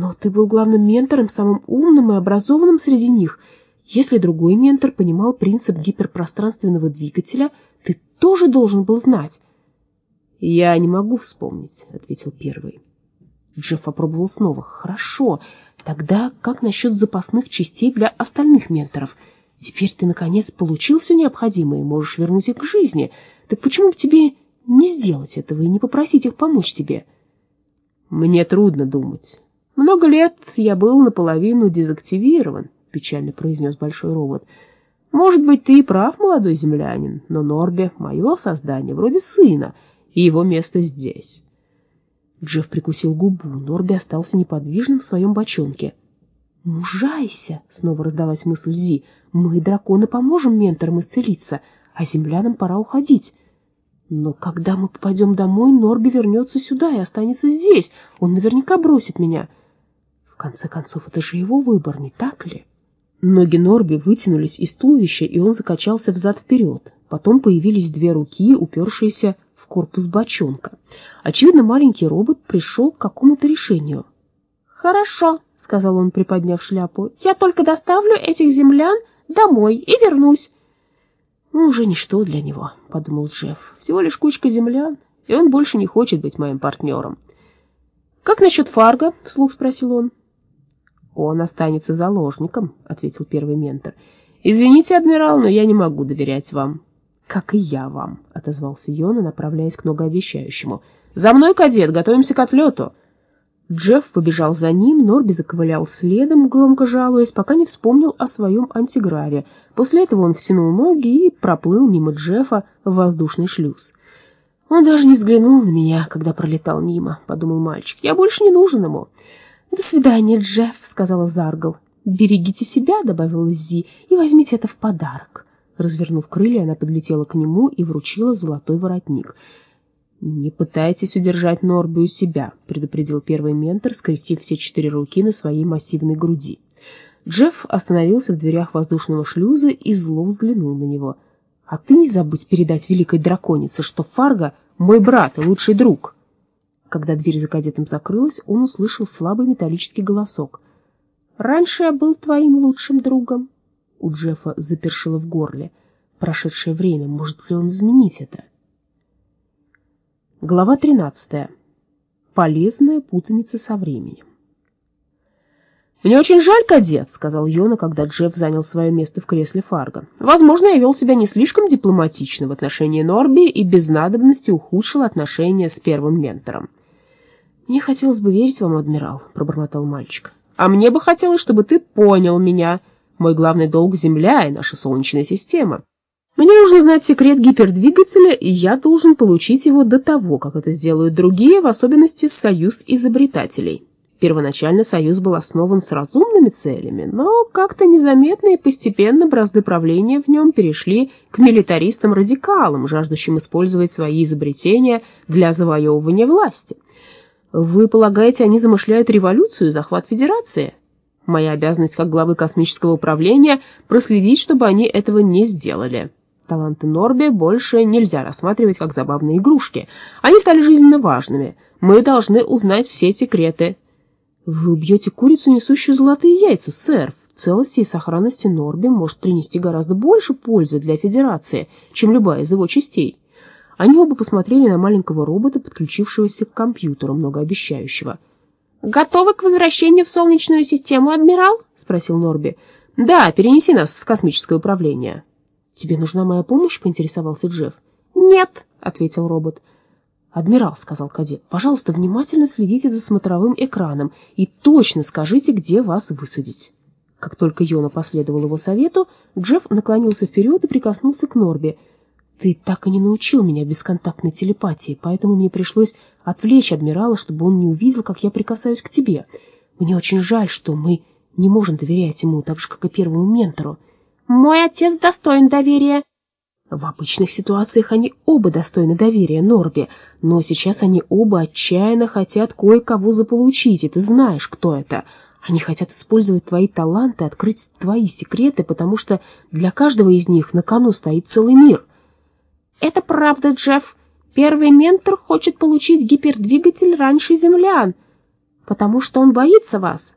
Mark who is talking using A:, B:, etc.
A: Но ты был главным ментором, самым умным и образованным среди них. Если другой ментор понимал принцип гиперпространственного двигателя, ты тоже должен был знать.
B: «Я не могу вспомнить», — ответил первый.
A: Джефф попробовал снова. «Хорошо. Тогда как насчет запасных частей для остальных менторов? Теперь ты, наконец, получил все необходимое и можешь вернуть их к жизни. Так почему бы тебе не сделать этого и не попросить их помочь тебе?»
B: «Мне трудно думать. Много лет я был наполовину дезактивирован», — печально произнес большой робот. «Может быть, ты и прав, молодой землянин, но Норби — мое создание, вроде сына, и его место здесь».
A: Джефф прикусил губу. Норби остался неподвижным в своем бочонке. «Мужайся!» — снова раздалась мысль Зи. «Мы, драконы, поможем менторам исцелиться, а землянам пора уходить. Но когда мы попадем домой, Норби вернется сюда и останется здесь. Он наверняка бросит меня. Конце концов, это же его выбор, не так ли?» Ноги Норби вытянулись из туловища, и он закачался взад-вперед. Потом появились две руки, упершиеся в корпус бочонка. Очевидно, маленький робот пришел к какому-то решению.
C: «Хорошо», — сказал он, приподняв шляпу, — «я только доставлю этих землян домой и вернусь».
A: «Ну, уже ничто для него», — подумал Джефф. «Всего лишь кучка землян, и он больше не хочет быть моим партнером». «Как насчет Фарго?» — вслух спросил он.
B: «Он останется заложником», — ответил первый ментор. «Извините, адмирал, но я не могу доверять вам».
A: «Как и я вам», — отозвался Йона, направляясь к многообещающему.
B: «За мной, кадет, готовимся к отлету!»
A: Джефф побежал за ним, Норби заковылял следом, громко жалуясь, пока не вспомнил о своем антиграве. После этого он втянул ноги и проплыл мимо Джеффа в воздушный шлюз. «Он даже не взглянул на меня, когда пролетал мимо», — подумал мальчик. «Я больше не нужен ему». «До свидания, Джефф», — сказала Заргл. «Берегите себя», — добавила Зи, — «и возьмите это в подарок». Развернув крылья, она подлетела к нему и вручила золотой воротник.
B: «Не пытайтесь удержать Норби у себя», — предупредил первый ментор, скрестив все четыре руки на своей массивной груди.
A: Джефф остановился в дверях воздушного шлюза и зло взглянул на него. «А ты не забудь передать великой драконице, что Фарго — мой брат и лучший друг». Когда дверь за кадетом закрылась, он услышал слабый металлический голосок.
C: «Раньше я был твоим лучшим другом».
A: У Джеффа запершило в горле. Прошедшее время, может ли он изменить это? Глава 13. Полезная путаница со временем.
B: «Мне очень жаль, кадет», — сказал Йона, когда Джефф занял свое место в кресле Фарго. «Возможно, я вел себя не слишком дипломатично в отношении Норби и без надобности ухудшил отношения с первым ментором».
A: «Мне хотелось бы верить вам, адмирал», — пробормотал мальчик.
B: «А мне бы хотелось, чтобы ты понял меня», мой главный долг — Земля и наша Солнечная система. Мне нужно знать секрет гипердвигателя, и я должен получить его до того, как это сделают другие, в особенности Союз изобретателей. Первоначально Союз был основан с разумными целями, но как-то незаметно и постепенно бразды правления в нем перешли к милитаристам-радикалам, жаждущим использовать свои изобретения для завоевывания власти. Вы полагаете, они замышляют революцию и захват Федерации? Моя обязанность как главы космического управления проследить, чтобы они этого не сделали. Таланты Норби больше нельзя рассматривать как забавные игрушки. Они стали жизненно важными. Мы должны узнать все секреты.
A: Вы убьете курицу, несущую золотые яйца, сэр. В целости и сохранности Норби может принести гораздо больше пользы для Федерации, чем любая из его частей. Они оба посмотрели на маленького робота, подключившегося к компьютеру, многообещающего.
C: «Готовы к возвращению в Солнечную систему, адмирал?» — спросил Норби.
B: «Да, перенеси нас в космическое управление».
A: «Тебе нужна моя помощь?» — поинтересовался Джефф.
C: «Нет», —
A: ответил робот. «Адмирал», — сказал кадет, — «пожалуйста, внимательно следите за смотровым экраном и точно скажите, где вас высадить». Как только Йона последовал его совету, Джефф наклонился вперед и прикоснулся к Норби — ты так и не научил меня бесконтактной телепатии, поэтому мне пришлось отвлечь адмирала, чтобы он не увидел, как я прикасаюсь к тебе. Мне очень жаль, что мы не можем доверять ему, так же, как и первому ментору.
C: Мой отец достоин доверия.
A: В обычных ситуациях они оба достойны доверия, Норби, но сейчас они оба отчаянно хотят кое-кого заполучить, и ты знаешь, кто это. Они хотят использовать твои таланты, открыть твои секреты, потому что для каждого из них на кону стоит целый мир.
C: «Это правда, Джефф. Первый ментор хочет получить гипердвигатель раньше землян». Потому что он боится вас.